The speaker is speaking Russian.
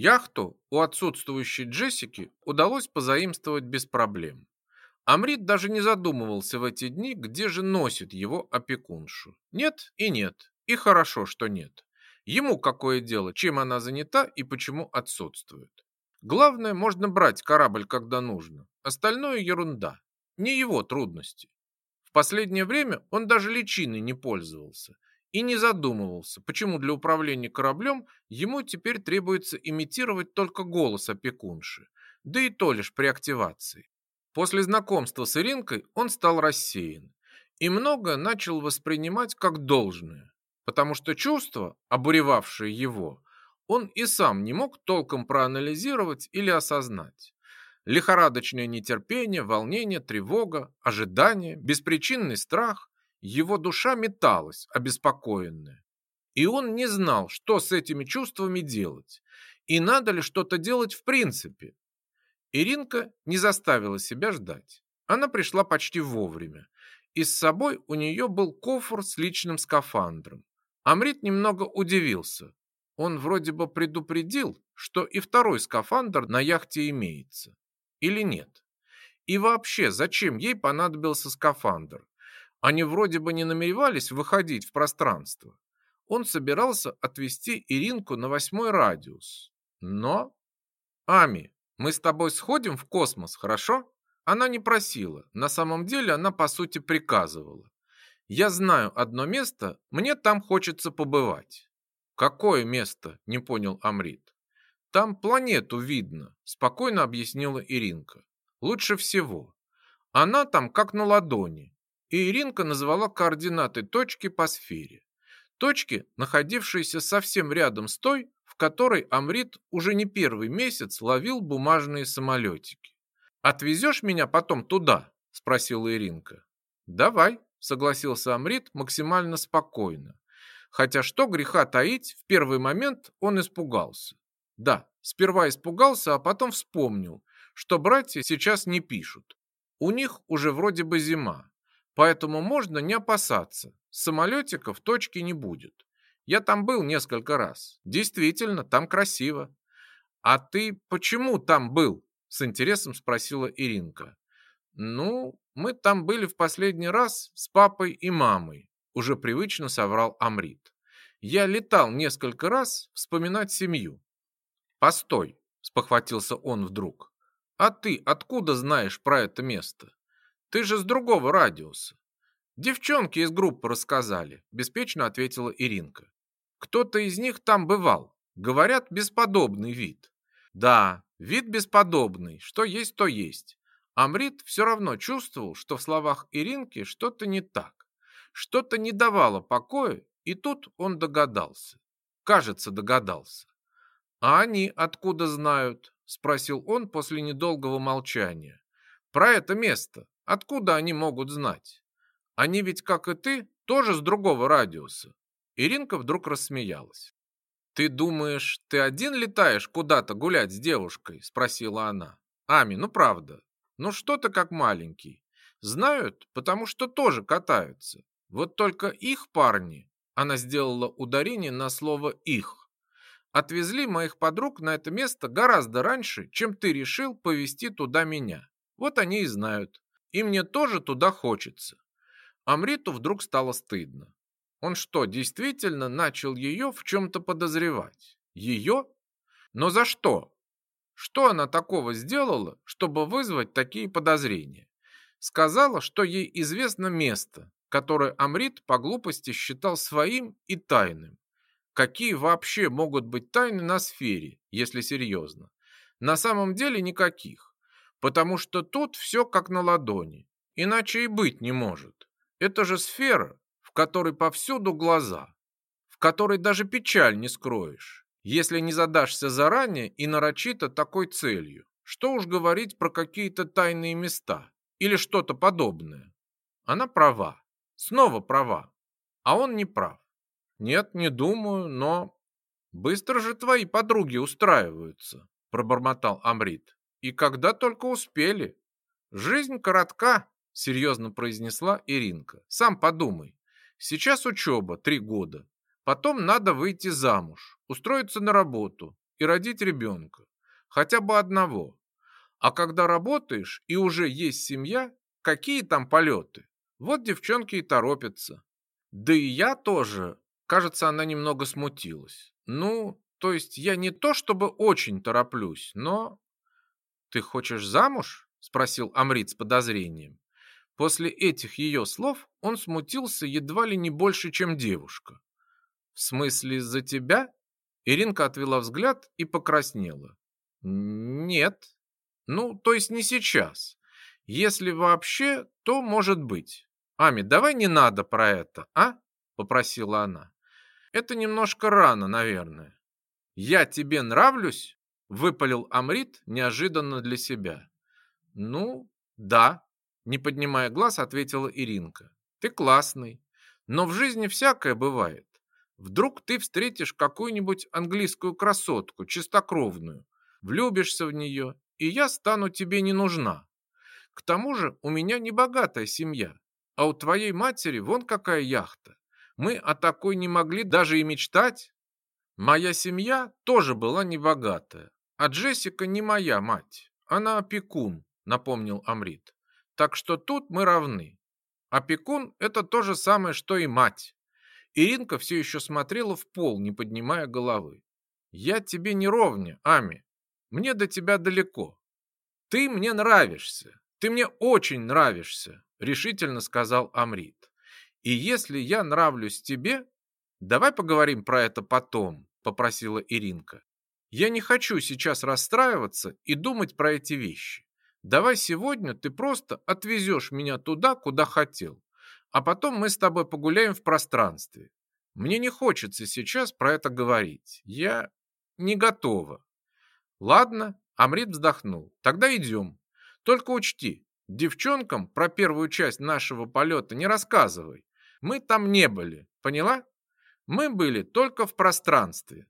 Яхту у отсутствующей Джессики удалось позаимствовать без проблем. Амрит даже не задумывался в эти дни, где же носит его опекуншу. Нет и нет, и хорошо, что нет. Ему какое дело, чем она занята и почему отсутствует. Главное, можно брать корабль, когда нужно. Остальное ерунда. Не его трудности. В последнее время он даже личиной не пользовался и не задумывался, почему для управления кораблем ему теперь требуется имитировать только голос опекунши, да и то лишь при активации. После знакомства с Иринкой он стал рассеян и многое начал воспринимать как должное, потому что чувства, обуревавшие его, он и сам не мог толком проанализировать или осознать. Лихорадочное нетерпение, волнение, тревога, ожидание, беспричинный страх. Его душа металась, обеспокоенная. И он не знал, что с этими чувствами делать. И надо ли что-то делать в принципе. Иринка не заставила себя ждать. Она пришла почти вовремя. И с собой у нее был кофр с личным скафандром. Амрит немного удивился. Он вроде бы предупредил, что и второй скафандр на яхте имеется. Или нет? И вообще, зачем ей понадобился скафандр? Они вроде бы не намеревались выходить в пространство. Он собирался отвезти Иринку на восьмой радиус. Но... Ами, мы с тобой сходим в космос, хорошо? Она не просила. На самом деле она, по сути, приказывала. Я знаю одно место, мне там хочется побывать. «Какое место?» – не понял Амрит. «Там планету видно», – спокойно объяснила Иринка. «Лучше всего. Она там как на ладони». И Иринка назвала координаты точки по сфере. Точки, находившиеся совсем рядом с той, в которой Амрит уже не первый месяц ловил бумажные самолетики. «Отвезешь меня потом туда?» – спросила Иринка. «Давай», – согласился Амрит максимально спокойно, Хотя что греха таить, в первый момент он испугался. Да, сперва испугался, а потом вспомнил, что братья сейчас не пишут. У них уже вроде бы зима, поэтому можно не опасаться. Самолетиков точки не будет. Я там был несколько раз. Действительно, там красиво. А ты почему там был? С интересом спросила Иринка. Ну, мы там были в последний раз с папой и мамой уже привычно соврал Амрит. Я летал несколько раз вспоминать семью. Постой, спохватился он вдруг. А ты откуда знаешь про это место? Ты же с другого радиуса. Девчонки из группы рассказали, беспечно ответила Иринка. Кто-то из них там бывал. Говорят, бесподобный вид. Да, вид бесподобный, что есть, то есть. Амрит все равно чувствовал, что в словах Иринки что-то не так. Что-то не давало покоя, и тут он догадался. Кажется, догадался. «А они откуда знают?» – спросил он после недолгого молчания. «Про это место. Откуда они могут знать? Они ведь, как и ты, тоже с другого радиуса». Иринка вдруг рассмеялась. «Ты думаешь, ты один летаешь куда-то гулять с девушкой?» – спросила она. «Ами, ну правда. Ну что ты как маленький. Знают, потому что тоже катаются. Вот только их парни, она сделала ударение на слово «их», отвезли моих подруг на это место гораздо раньше, чем ты решил повезти туда меня. Вот они и знают. И мне тоже туда хочется. Амриту вдруг стало стыдно. Он что, действительно начал ее в чем-то подозревать? Ее? Но за что? Что она такого сделала, чтобы вызвать такие подозрения? Сказала, что ей известно место, которое Амрит по глупости считал своим и тайным. Какие вообще могут быть тайны на сфере, если серьезно? На самом деле никаких, потому что тут все как на ладони, иначе и быть не может. Это же сфера, в которой повсюду глаза, в которой даже печаль не скроешь, если не задашься заранее и нарочито такой целью. Что уж говорить про какие-то тайные места или что-то подобное. Она права. Снова права. А он не прав. Нет, не думаю, но... Быстро же твои подруги устраиваются, пробормотал Амрит. И когда только успели. Жизнь коротка, серьезно произнесла Иринка. Сам подумай. Сейчас учеба, три года. Потом надо выйти замуж, устроиться на работу. и родить ребенка. Хотя бы одного. А когда работаешь и уже есть семья, какие там полеты? Вот девчонки и торопятся. Да и я тоже. Кажется, она немного смутилась. Ну, то есть я не то чтобы очень тороплюсь, но... Ты хочешь замуж? Спросил Амрит с подозрением. После этих ее слов он смутился едва ли не больше, чем девушка. «В смысле, из-за тебя?» Иринка отвела взгляд и покраснела. «Нет. Ну, то есть не сейчас. Если вообще, то может быть. Ами, давай не надо про это, а?» Попросила она. «Это немножко рано, наверное». «Я тебе нравлюсь?» Выпалил Амрит неожиданно для себя. «Ну, да», не поднимая глаз, ответила Иринка. Ты классный, но в жизни всякое бывает. Вдруг ты встретишь какую-нибудь английскую красотку, чистокровную, влюбишься в нее, и я стану тебе не нужна. К тому же у меня не богатая семья, а у твоей матери вон какая яхта. Мы о такой не могли даже и мечтать. Моя семья тоже была небогатая, а Джессика не моя мать, она опекун, напомнил Амрит. Так что тут мы равны. Опекун – это то же самое, что и мать. Иринка все еще смотрела в пол, не поднимая головы. «Я тебе не ровня, Ами. Мне до тебя далеко. Ты мне нравишься. Ты мне очень нравишься», – решительно сказал Амрит. «И если я нравлюсь тебе, давай поговорим про это потом», – попросила Иринка. «Я не хочу сейчас расстраиваться и думать про эти вещи. Давай сегодня ты просто отвезешь меня туда, куда хотел, а потом мы с тобой погуляем в пространстве. Мне не хочется сейчас про это говорить. Я не готова. Ладно, Амрит вздохнул. Тогда идем. Только учти, девчонкам про первую часть нашего полета не рассказывай. Мы там не были, поняла? Мы были только в пространстве.